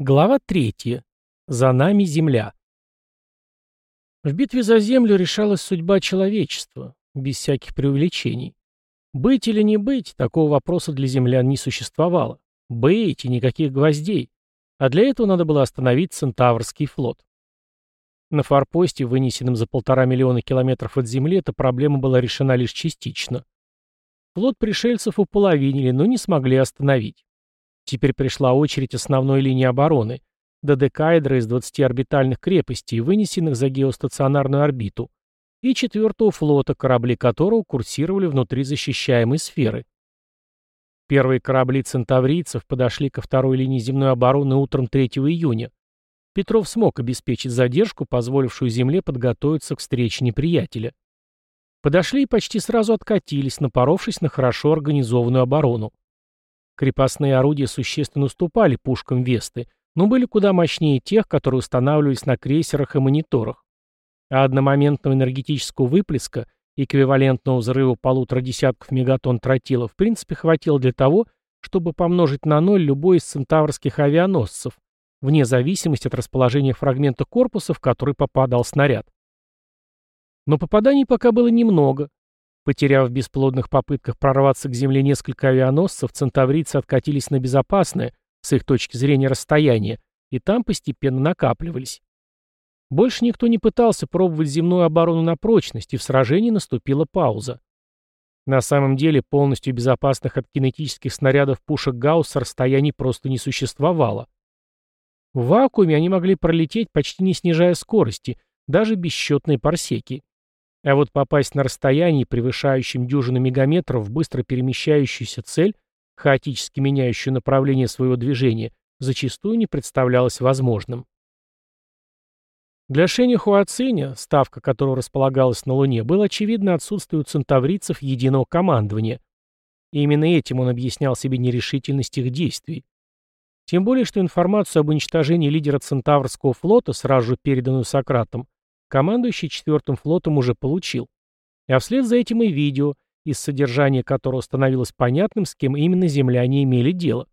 Глава 3. За нами земля. В битве за землю решалась судьба человечества, без всяких преувеличений. Быть или не быть, такого вопроса для землян не существовало. Быть и никаких гвоздей. А для этого надо было остановить Центаврский флот. На форпосте, вынесенном за полтора миллиона километров от земли, эта проблема была решена лишь частично. Флот пришельцев уполовинили, но не смогли остановить. Теперь пришла очередь основной линии обороны, додекаэдра из 20 орбитальных крепостей, вынесенных за геостационарную орбиту, и четвертого флота, корабли которого курсировали внутри защищаемой сферы. Первые корабли центаврийцев подошли ко второй линии земной обороны утром 3 июня. Петров смог обеспечить задержку, позволившую Земле подготовиться к встрече неприятеля. Подошли и почти сразу откатились, напоровшись на хорошо организованную оборону. Крепостные орудия существенно уступали пушкам Весты, но были куда мощнее тех, которые устанавливались на крейсерах и мониторах. А одномоментного энергетического выплеска, эквивалентного взрыву полутора десятков мегатонн тротила, в принципе хватило для того, чтобы помножить на ноль любой из центаврских авианосцев, вне зависимости от расположения фрагмента корпуса, в который попадал снаряд. Но попаданий пока было немного, Потеряв в бесплодных попытках прорваться к земле несколько авианосцев, центаврийцы откатились на безопасное, с их точки зрения, расстояние, и там постепенно накапливались. Больше никто не пытался пробовать земную оборону на прочность, и в сражении наступила пауза. На самом деле полностью безопасных от кинетических снарядов пушек Гаусса расстояний просто не существовало. В вакууме они могли пролететь, почти не снижая скорости, даже бесчетные парсеки. А вот попасть на расстоянии, превышающем дюжину мегаметров быстро перемещающуюся цель, хаотически меняющую направление своего движения, зачастую не представлялось возможным. Для Шени Хуациня, ставка которого располагалась на Луне, было очевидно отсутствие у центаврийцев единого командования. И именно этим он объяснял себе нерешительность их действий. Тем более, что информацию об уничтожении лидера Центаврского флота, сразу же переданную Сократом, командующий четвертым флотом уже получил. А вслед за этим и видео, из содержания которого становилось понятным, с кем именно земляне имели дело.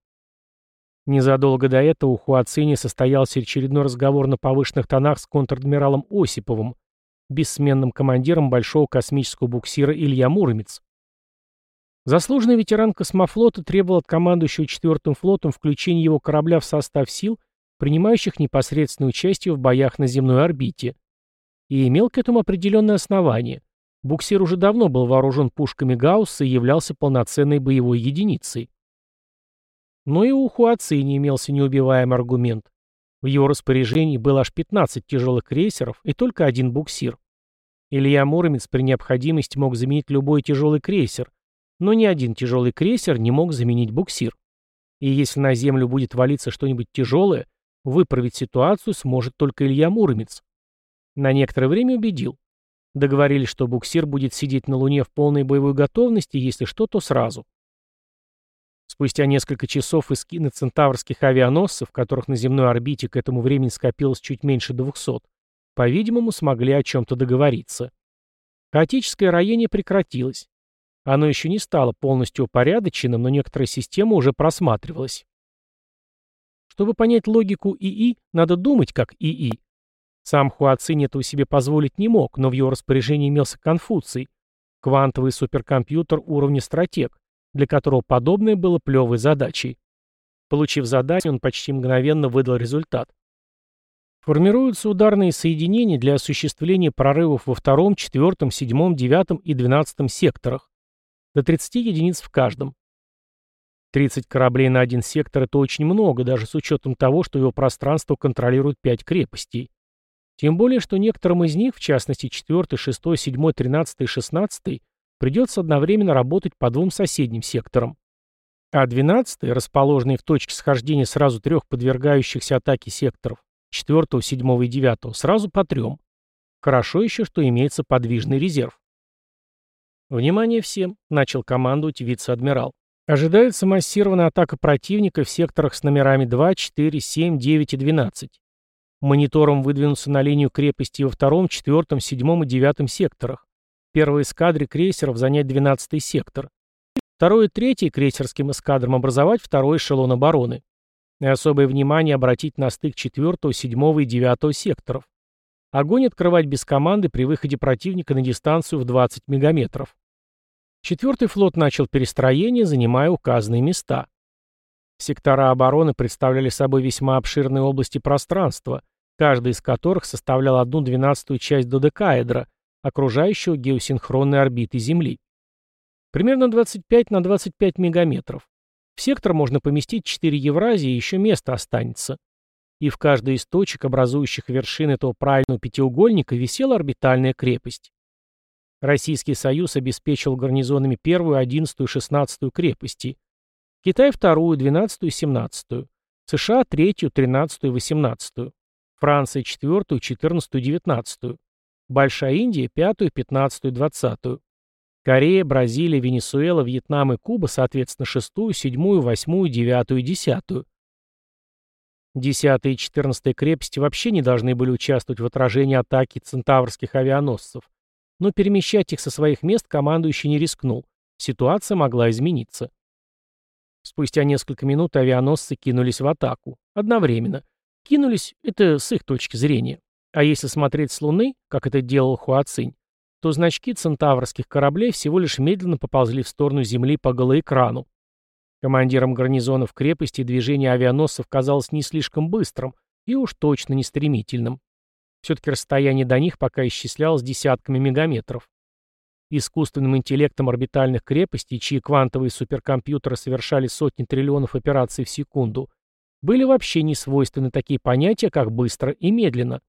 Незадолго до этого у Хуацини состоялся очередной разговор на повышенных тонах с контр-адмиралом Осиповым, бессменным командиром большого космического буксира Илья Муромец. Заслуженный ветеран космофлота требовал от командующего четвертым флотом включения его корабля в состав сил, принимающих непосредственное участие в боях на земной орбите и имел к этому определенное основание. Буксир уже давно был вооружен пушками Гаусса и являлся полноценной боевой единицей. Но и у Хуаци не имелся неубиваемый аргумент. В его распоряжении было аж 15 тяжелых крейсеров и только один буксир. Илья Муромец при необходимости мог заменить любой тяжелый крейсер, но ни один тяжелый крейсер не мог заменить буксир. И если на землю будет валиться что-нибудь тяжелое, выправить ситуацию сможет только Илья Муромец. На некоторое время убедил. Договорились, что буксир будет сидеть на Луне в полной боевой готовности, если что, то сразу. Спустя несколько часов эскины центаврских авианосцев, которых на земной орбите к этому времени скопилось чуть меньше 200, по-видимому, смогли о чем-то договориться. Хаотическое роение прекратилось. Оно еще не стало полностью упорядоченным, но некоторая система уже просматривалась. Чтобы понять логику ИИ, надо думать как ИИ. Сам Хуацинь этого себе позволить не мог, но в его распоряжении имелся Конфуций, квантовый суперкомпьютер уровня стратег, для которого подобное было плевой задачей. Получив задание, он почти мгновенно выдал результат. Формируются ударные соединения для осуществления прорывов во втором, четвертом, седьмом, девятом и двенадцатом секторах. До 30 единиц в каждом. 30 кораблей на один сектор – это очень много, даже с учетом того, что его пространство контролирует 5 крепостей. Тем более, что некоторым из них, в частности 4, 6, 7, 13 и 16, придется одновременно работать по двум соседним секторам. А 12, расположенный в точке схождения сразу трех подвергающихся атаке секторов, 4, 7 и 9, сразу по трем. Хорошо еще, что имеется подвижный резерв. «Внимание всем!» — начал командовать вице-адмирал. Ожидается массированная атака противника в секторах с номерами 2, 4, 7, 9 и 12. Монитором выдвинуться на линию крепости во втором, четвертом, седьмом и девятом секторах. Первой эскадре крейсеров занять двенадцатый сектор. Второй и третий крейсерским эскадрам образовать второй эшелон обороны. И особое внимание обратить на стык 4, 7 и 9 секторов. Огонь открывать без команды при выходе противника на дистанцию в 20 мегаметров. Четвертый флот начал перестроение, занимая указанные места. Сектора обороны представляли собой весьма обширные области пространства, каждая из которых составляла одну двенадцатую часть додекаэдра, окружающего геосинхронной орбиты Земли. Примерно 25 на 25 мегаметров. В сектор можно поместить 4 Евразии, и еще место останется. И в каждой из точек, образующих вершины этого правильного пятиугольника, висела орбитальная крепость. Российский Союз обеспечил гарнизонами первую, одиннадцатую и шестнадцатую крепости. Китай вторую, двенадцатую семнадцатую. США третью, тринадцатую восемнадцатую. Франция четвертую, четырнадцатую девятнадцатую. Большая Индия пятую, пятнадцатую двадцатую. Корея, Бразилия, Венесуэла, Вьетнам и Куба, соответственно, шестую, седьмую, восьмую, девятую и десятую. Десятая и четырнадцатая крепости вообще не должны были участвовать в отражении атаки центаврских авианосцев, но перемещать их со своих мест командующий не рискнул. Ситуация могла измениться. Спустя несколько минут авианосцы кинулись в атаку. Одновременно. Кинулись — это с их точки зрения. А если смотреть с Луны, как это делал Хуацинь, то значки центаврских кораблей всего лишь медленно поползли в сторону Земли по голоэкрану. Командирам гарнизонов крепости движение авианосцев казалось не слишком быстрым и уж точно не стремительным. Все-таки расстояние до них пока исчислялось десятками мегаметров. Искусственным интеллектом орбитальных крепостей, чьи квантовые суперкомпьютеры совершали сотни триллионов операций в секунду, были вообще не свойственны такие понятия, как быстро и медленно.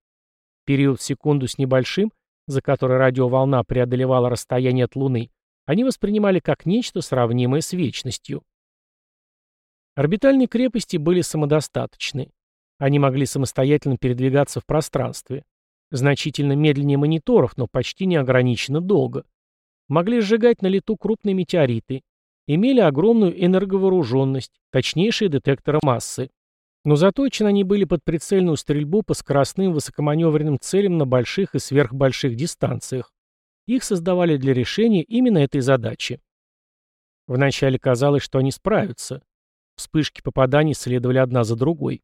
Период в секунду с небольшим, за который радиоволна преодолевала расстояние от Луны, они воспринимали как нечто сравнимое с вечностью. Орбитальные крепости были самодостаточны. Они могли самостоятельно передвигаться в пространстве. Значительно медленнее мониторов, но почти неограниченно долго могли сжигать на лету крупные метеориты, имели огромную энерговооруженность, точнейшие детекторы массы. Но заточены они были под прицельную стрельбу по скоростным высокоманевренным целям на больших и сверхбольших дистанциях. Их создавали для решения именно этой задачи. Вначале казалось, что они справятся. Вспышки попаданий следовали одна за другой.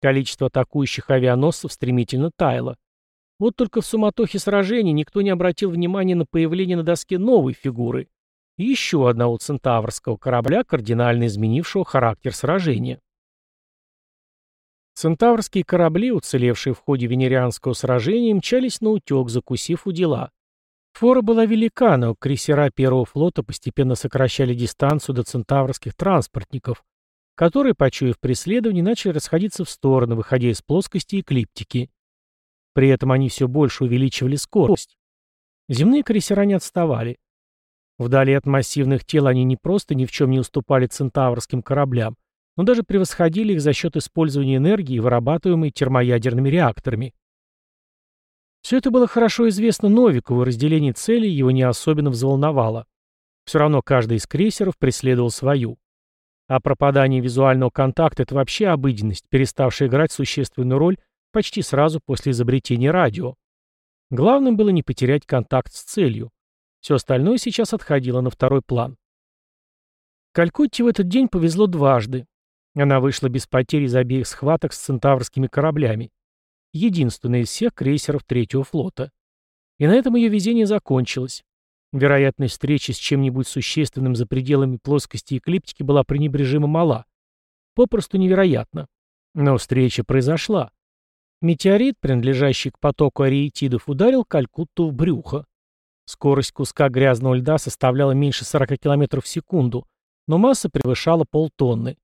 Количество атакующих авианосцев стремительно таяло. Вот только в суматохе сражений никто не обратил внимания на появление на доске новой фигуры. Еще одного центаврского корабля, кардинально изменившего характер сражения. Центаврские корабли, уцелевшие в ходе венерианского сражения, мчались на утек, закусив у дела. Фора была велика, но крейсера первого флота постепенно сокращали дистанцию до центаврских транспортников, которые, почуяв преследование, начали расходиться в стороны, выходя из плоскости эклиптики. При этом они все больше увеличивали скорость. Земные крейсера не отставали. Вдали от массивных тел они не просто ни в чем не уступали центаврским кораблям, но даже превосходили их за счет использования энергии, вырабатываемой термоядерными реакторами. Все это было хорошо известно Новикову, и разделение целей его не особенно взволновало. Все равно каждый из крейсеров преследовал свою. А пропадание визуального контакта – это вообще обыденность, переставшая играть существенную роль почти сразу после изобретения радио. Главным было не потерять контакт с целью. Все остальное сейчас отходило на второй план. Калькутте в этот день повезло дважды. Она вышла без потерь из обеих схваток с центаврскими кораблями. Единственная из всех крейсеров третьего флота. И на этом ее везение закончилось. Вероятность встречи с чем-нибудь существенным за пределами плоскости эклиптики была пренебрежимо мала. Попросту невероятно. Но встреча произошла. Метеорит, принадлежащий к потоку ариетидов, ударил Калькутту в брюхо. Скорость куска грязного льда составляла меньше 40 км в секунду, но масса превышала полтонны.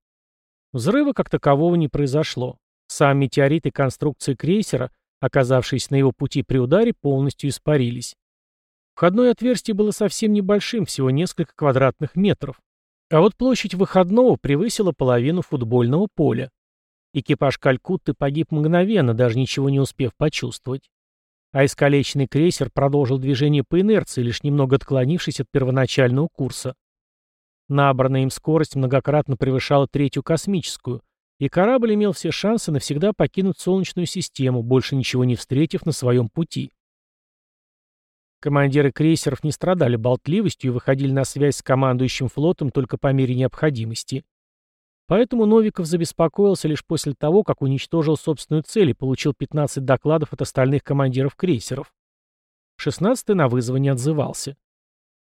Взрыва как такового не произошло. Сам метеорит и конструкция крейсера, оказавшиеся на его пути при ударе, полностью испарились. Входное отверстие было совсем небольшим, всего несколько квадратных метров. А вот площадь выходного превысила половину футбольного поля. Экипаж Калькутты погиб мгновенно, даже ничего не успев почувствовать. А искалеченный крейсер продолжил движение по инерции, лишь немного отклонившись от первоначального курса. Набранная им скорость многократно превышала третью космическую, и корабль имел все шансы навсегда покинуть Солнечную систему, больше ничего не встретив на своем пути. Командиры крейсеров не страдали болтливостью и выходили на связь с командующим флотом только по мере необходимости. Поэтому Новиков забеспокоился лишь после того, как уничтожил собственную цель и получил 15 докладов от остальных командиров крейсеров. 16-й на вызовы не отзывался.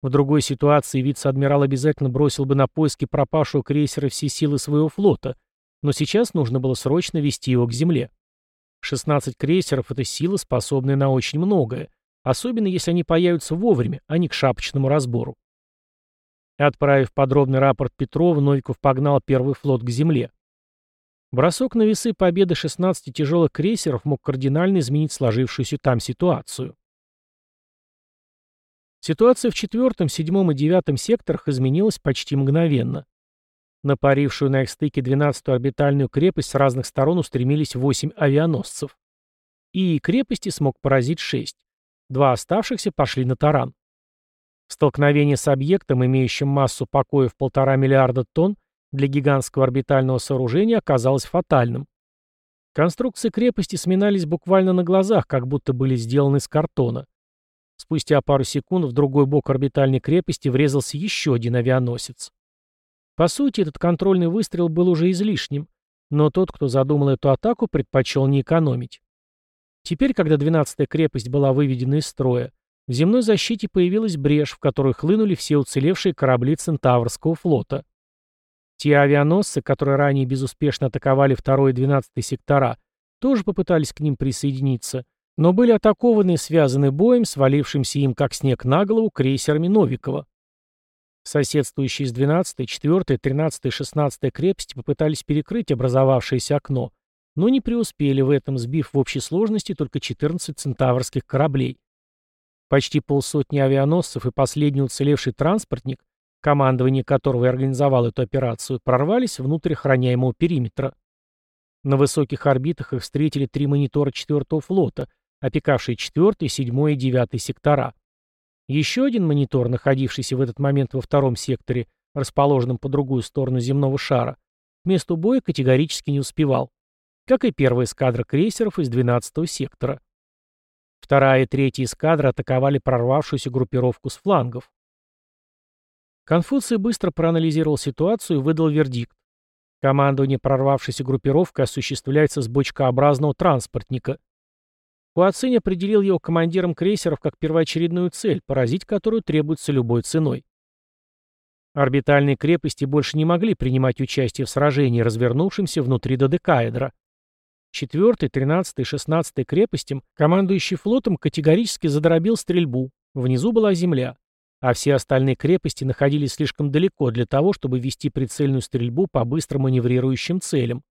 В другой ситуации вице-адмирал обязательно бросил бы на поиски пропавшего крейсера все силы своего флота, но сейчас нужно было срочно вести его к земле. 16 крейсеров — это сила, способная на очень многое, особенно если они появятся вовремя, а не к шапочному разбору. Отправив подробный рапорт Петрова, Новиков погнал первый флот к земле. Бросок на весы победы 16 тяжелых крейсеров мог кардинально изменить сложившуюся там ситуацию. Ситуация в четвертом, седьмом и девятом секторах изменилась почти мгновенно. На парившую на их стыке 12-ю орбитальную крепость с разных сторон устремились 8 авианосцев. И крепости смог поразить 6. Два оставшихся пошли на таран. Столкновение с объектом, имеющим массу покоя в полтора миллиарда тонн, для гигантского орбитального сооружения оказалось фатальным. Конструкции крепости сминались буквально на глазах, как будто были сделаны из картона. Спустя пару секунд в другой бок орбитальной крепости врезался еще один авианосец. По сути, этот контрольный выстрел был уже излишним, но тот, кто задумал эту атаку, предпочел не экономить. Теперь, когда 12-я крепость была выведена из строя, в земной защите появилась брешь, в которую хлынули все уцелевшие корабли Центаврского флота. Те авианосцы, которые ранее безуспешно атаковали 2 и 12 сектора, тоже попытались к ним присоединиться, но были атакованы и связаны боем, свалившимся им как снег на голову крейсерами Новикова. Соседствующие с 12-й, 4-й, 13-й и 16-й крепости попытались перекрыть образовавшееся окно, но не преуспели в этом, сбив в общей сложности только 14 центаврских кораблей. Почти полсотни авианосцев и последний уцелевший транспортник, командование которого и организовало эту операцию, прорвались внутрь охраняемого периметра. На высоких орбитах их встретили три монитора 4-го флота, опекавшие 4-й, 7 и 9 сектора. Еще один монитор, находившийся в этот момент во втором секторе, расположенном по другую сторону земного шара, к месту боя категорически не успевал, как и первая эскадра крейсеров из 12-го сектора. Вторая и третья эскадры атаковали прорвавшуюся группировку с флангов. Конфуций быстро проанализировал ситуацию и выдал вердикт. Командование прорвавшейся группировкой осуществляется с бочкообразного транспортника. Хуацинь определил его командиром крейсеров как первоочередную цель, поразить которую требуется любой ценой. Орбитальные крепости больше не могли принимать участие в сражении, развернувшемся внутри додекаэдра. 4-й, 13-й и 16-й крепостям командующий флотом категорически задробил стрельбу. Внизу была земля. А все остальные крепости находились слишком далеко для того, чтобы вести прицельную стрельбу по быстро маневрирующим целям.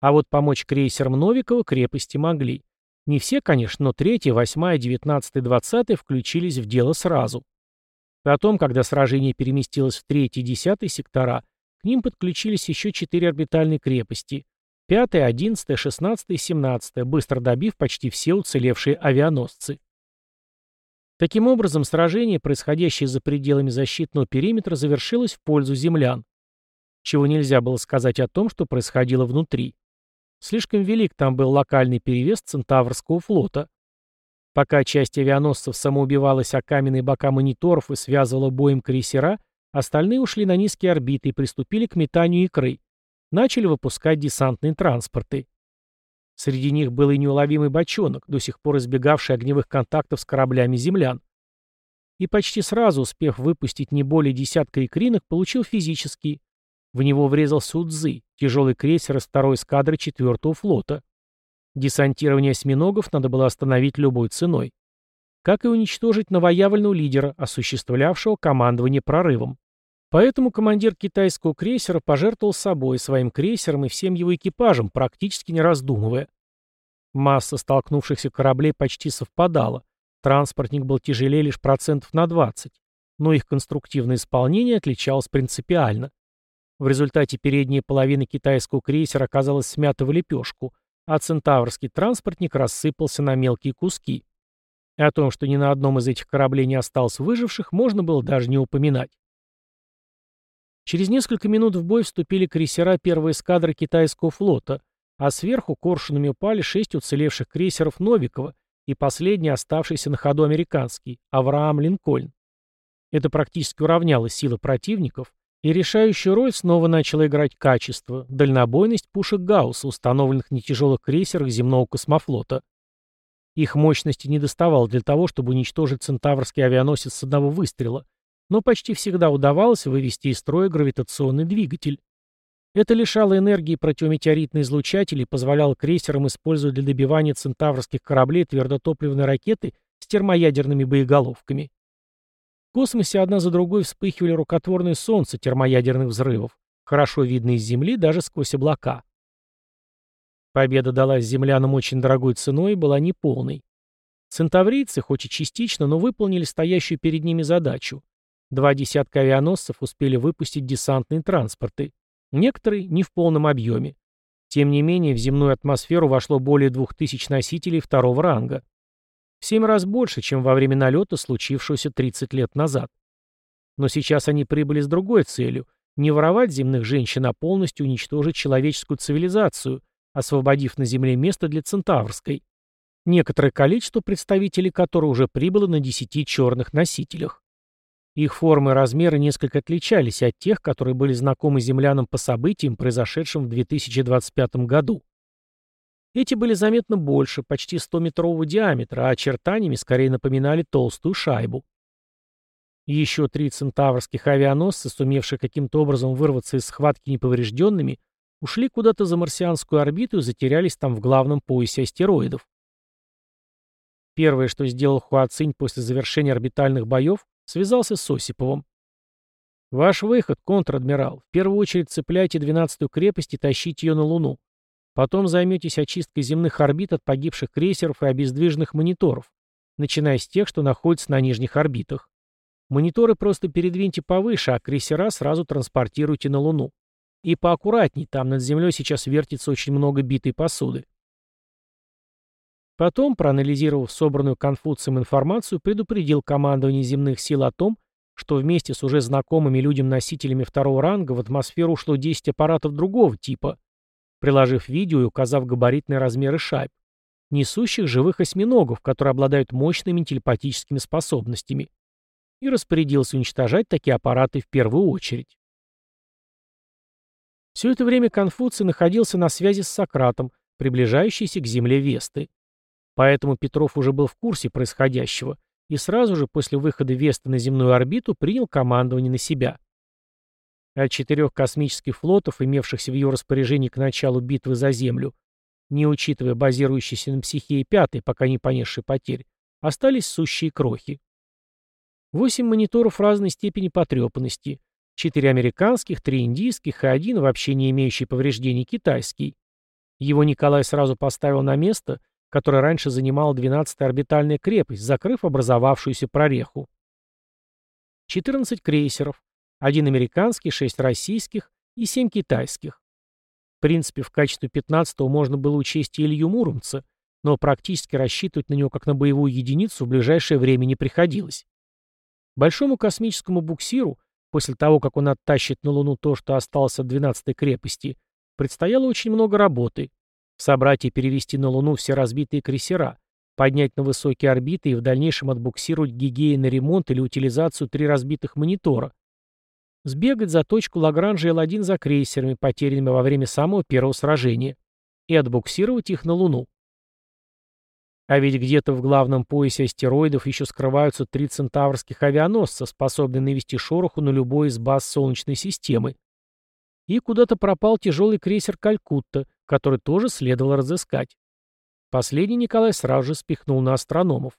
А вот помочь крейсерам Новикова крепости могли. Не все, конечно, но 3, 8, 19 и 20 включились в дело сразу. Потом, когда сражение переместилось в 3 и 10 сектора, к ним подключились еще 4 орбитальные крепости Пятое, одиннадцатое, шестнадцатое и семнадцатое, быстро добив почти все уцелевшие авианосцы. Таким образом, сражение, происходящее за пределами защитного периметра, завершилось в пользу землян. Чего нельзя было сказать о том, что происходило внутри. Слишком велик там был локальный перевес Центаврского флота. Пока часть авианосцев самоубивалась о каменные бока мониторов и связывала боем крейсера, остальные ушли на низкие орбиты и приступили к метанию икры начали выпускать десантные транспорты. Среди них был и неуловимый бочонок, до сих пор избегавший огневых контактов с кораблями землян. И почти сразу, успев выпустить не более десятка икринок, получил физический. В него врезался Удзы, тяжелый крейсер из второй эскадры четвертого флота. Десантирование осьминогов надо было остановить любой ценой. Как и уничтожить новоявленного лидера, осуществлявшего командование прорывом. Поэтому командир китайского крейсера пожертвовал собой, своим крейсером и всем его экипажем, практически не раздумывая. Масса столкнувшихся кораблей почти совпадала. Транспортник был тяжелее лишь процентов на 20, но их конструктивное исполнение отличалось принципиально. В результате передняя половина китайского крейсера оказалась смята в лепешку, а центаврский транспортник рассыпался на мелкие куски. О том, что ни на одном из этих кораблей не осталось выживших, можно было даже не упоминать. Через несколько минут в бой вступили крейсера первой эскадры китайского флота, а сверху коршунами упали шесть уцелевших крейсеров Новикова и последний оставшийся на ходу американский, Авраам Линкольн. Это практически уравняло силы противников, И решающую роль снова начало играть качество, дальнобойность пушек Гаусса, установленных на тяжелых крейсерах земного космофлота. Их мощности не доставало для того, чтобы уничтожить центаврский авианосец с одного выстрела, но почти всегда удавалось вывести из строя гравитационный двигатель. Это лишало энергии противометеоритные излучатели и позволяло крейсерам использовать для добивания центаврских кораблей твердотопливные ракеты с термоядерными боеголовками. В космосе одна за другой вспыхивали рукотворные солнца термоядерных взрывов, хорошо видные с Земли даже сквозь облака. Победа далась землянам очень дорогой ценой и была неполной. Центаврийцы, хоть и частично, но выполнили стоящую перед ними задачу. Два десятка авианосцев успели выпустить десантные транспорты. Некоторые не в полном объеме. Тем не менее, в земную атмосферу вошло более 2000 носителей второго ранга. В семь раз больше, чем во время налета, случившегося 30 лет назад. Но сейчас они прибыли с другой целью – не воровать земных женщин, а полностью уничтожить человеческую цивилизацию, освободив на Земле место для центаврской. Некоторое количество представителей которой уже прибыло на 10 черных носителях. Их формы и размеры несколько отличались от тех, которые были знакомы землянам по событиям, произошедшим в 2025 году. Эти были заметно больше, почти 100-метрового диаметра, а очертаниями скорее напоминали толстую шайбу. Еще три центаврских авианосца, сумевшие каким-то образом вырваться из схватки неповрежденными, ушли куда-то за марсианскую орбиту и затерялись там в главном поясе астероидов. Первое, что сделал Хуацинь после завершения орбитальных боев, Связался с Осиповым. «Ваш выход, контр-адмирал. В первую очередь цепляйте двенадцатую крепость и тащите ее на Луну. Потом займетесь очисткой земных орбит от погибших крейсеров и обездвиженных мониторов, начиная с тех, что находятся на нижних орбитах. Мониторы просто передвиньте повыше, а крейсера сразу транспортируйте на Луну. И поаккуратней, там над землей сейчас вертится очень много битой посуды. Потом, проанализировав собранную Конфуцием информацию, предупредил командование земных сил о том, что вместе с уже знакомыми людям-носителями второго ранга в атмосферу ушло 10 аппаратов другого типа, приложив видео и указав габаритные размеры шайб, несущих живых осьминогов, которые обладают мощными телепатическими способностями, и распорядился уничтожать такие аппараты в первую очередь. Все это время Конфуций находился на связи с Сократом, приближающейся к земле Весты. Поэтому Петров уже был в курсе происходящего и сразу же после выхода Веста на земную орбиту принял командование на себя. От четырех космических флотов, имевшихся в его распоряжении к началу битвы за Землю, не учитывая базирующийся на психии пятой, пока не понесший потерь, остались сущие крохи. Восемь мониторов разной степени потрепанности, четыре американских, три индийских и один, вообще не имеющий повреждений, китайский. Его Николай сразу поставил на место – которая раньше занимала 12-я орбитальная крепость, закрыв образовавшуюся прореху. 14 крейсеров, один американский, 6 российских и 7 китайских. В принципе, в качестве 15-го можно было учесть и Илью Муромца, но практически рассчитывать на него как на боевую единицу в ближайшее время не приходилось. Большому космическому буксиру, после того, как он оттащит на Луну то, что осталось от 12-й крепости, предстояло очень много работы, Собрать и перевести на Луну все разбитые крейсера, поднять на высокие орбиты и в дальнейшем отбуксировать Гигеи на ремонт или утилизацию три разбитых монитора. Сбегать за точку Лагранжа Л-1 за крейсерами, потерянными во время самого первого сражения, и отбуксировать их на Луну. А ведь где-то в главном поясе астероидов еще скрываются три центаврских авианосца, способные навести шороху на любой из баз Солнечной системы. И куда-то пропал тяжелый крейсер «Калькутта», который тоже следовало разыскать. Последний Николай сразу же спихнул на астрономов.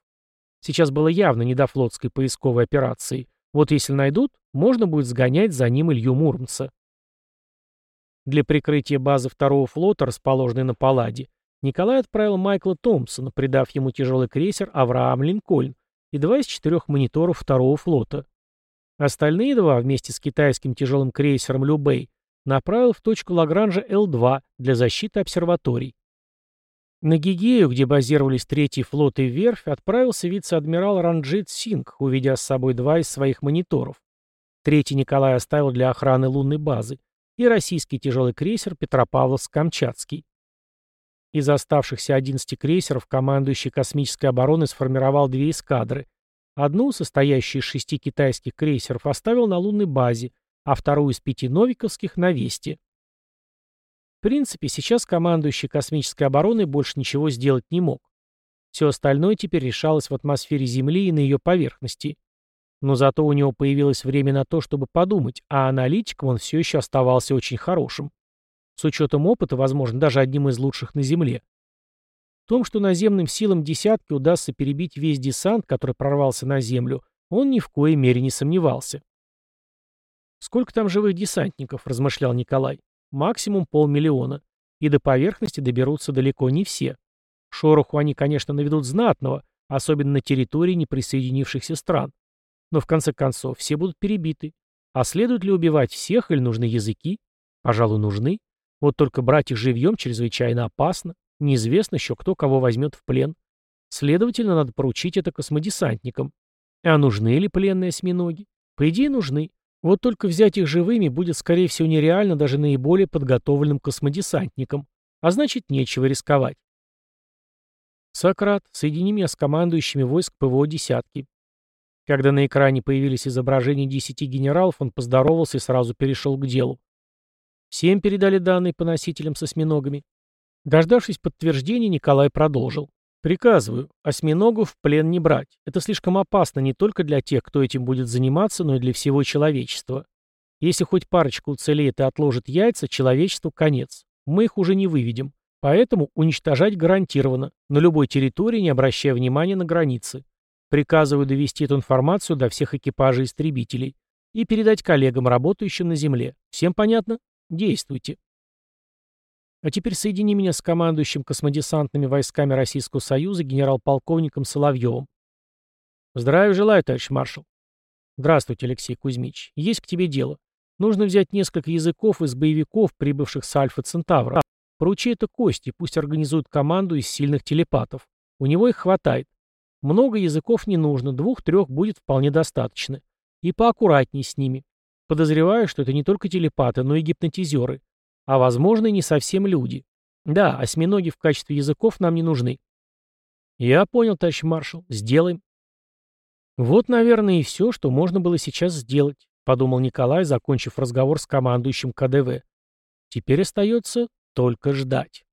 Сейчас было явно не до флотской поисковой операции. Вот если найдут, можно будет сгонять за ним Илью Муромца. Для прикрытия базы второго флота, расположенной на Палладе, Николай отправил Майкла Томпсона, придав ему тяжелый крейсер «Авраам Линкольн» и два из четырех мониторов второго флота. Остальные два, вместе с китайским тяжелым крейсером «Любэй», направил в точку Лагранжа Л-2 для защиты обсерваторий. На Гигею, где базировались третий флот и верфь, отправился вице-адмирал Ранджит Синг, уведя с собой два из своих мониторов. Третий Николай оставил для охраны лунной базы и российский тяжелый крейсер Петропавловск-Камчатский. Из оставшихся 11 крейсеров командующий космической обороны сформировал две эскадры. Одну, состоящую из шести китайских крейсеров, оставил на лунной базе, а вторую из пяти новиковских на Весте. В принципе, сейчас командующий космической обороной больше ничего сделать не мог. Все остальное теперь решалось в атмосфере Земли и на ее поверхности. Но зато у него появилось время на то, чтобы подумать, а аналитиком он все еще оставался очень хорошим. С учетом опыта, возможно, даже одним из лучших на Земле. В том, что наземным силам десятки удастся перебить весь десант, который прорвался на Землю, он ни в коей мере не сомневался. «Сколько там живых десантников?» – размышлял Николай. «Максимум полмиллиона. И до поверхности доберутся далеко не все. Шороху они, конечно, наведут знатного, особенно на территории неприсоединившихся стран. Но в конце концов все будут перебиты. А следует ли убивать всех или нужны языки? Пожалуй, нужны. Вот только брать их живьем чрезвычайно опасно. Неизвестно еще, кто кого возьмет в плен. Следовательно, надо поручить это космодесантникам. А нужны ли пленные осьминоги? По идее, нужны. Вот только взять их живыми будет, скорее всего, нереально даже наиболее подготовленным космодесантникам. А значит, нечего рисковать. Сократ, соедини меня с командующими войск ПВО «десятки». Когда на экране появились изображения десяти генералов, он поздоровался и сразу перешел к делу. Всем передали данные по носителям с осьминогами. Дождавшись подтверждения, Николай продолжил. «Приказываю, осьминогов в плен не брать. Это слишком опасно не только для тех, кто этим будет заниматься, но и для всего человечества. Если хоть парочка уцелеет и отложит яйца, человечеству конец. Мы их уже не выведем. Поэтому уничтожать гарантированно, на любой территории, не обращая внимания на границы. Приказываю довести эту информацию до всех экипажей истребителей и передать коллегам, работающим на Земле. Всем понятно? Действуйте. А теперь соедини меня с командующим космодесантными войсками Российского Союза генерал-полковником Соловьевым. Здравия желаю, товарищ маршал. Здравствуйте, Алексей Кузьмич. Есть к тебе дело. Нужно взять несколько языков из боевиков, прибывших с Альфа Центавра. Поручи это Кости, пусть организует команду из сильных телепатов. У него их хватает. Много языков не нужно, двух-трех будет вполне достаточно. И поаккуратней с ними. Подозреваю, что это не только телепаты, но и гипнотизеры. А возможно и не совсем люди. Да, осьминоги в качестве языков нам не нужны. Я понял, товарищ маршал. Сделаем. Вот, наверное, и все, что можно было сейчас сделать, подумал Николай, закончив разговор с командующим КДВ. Теперь остается только ждать.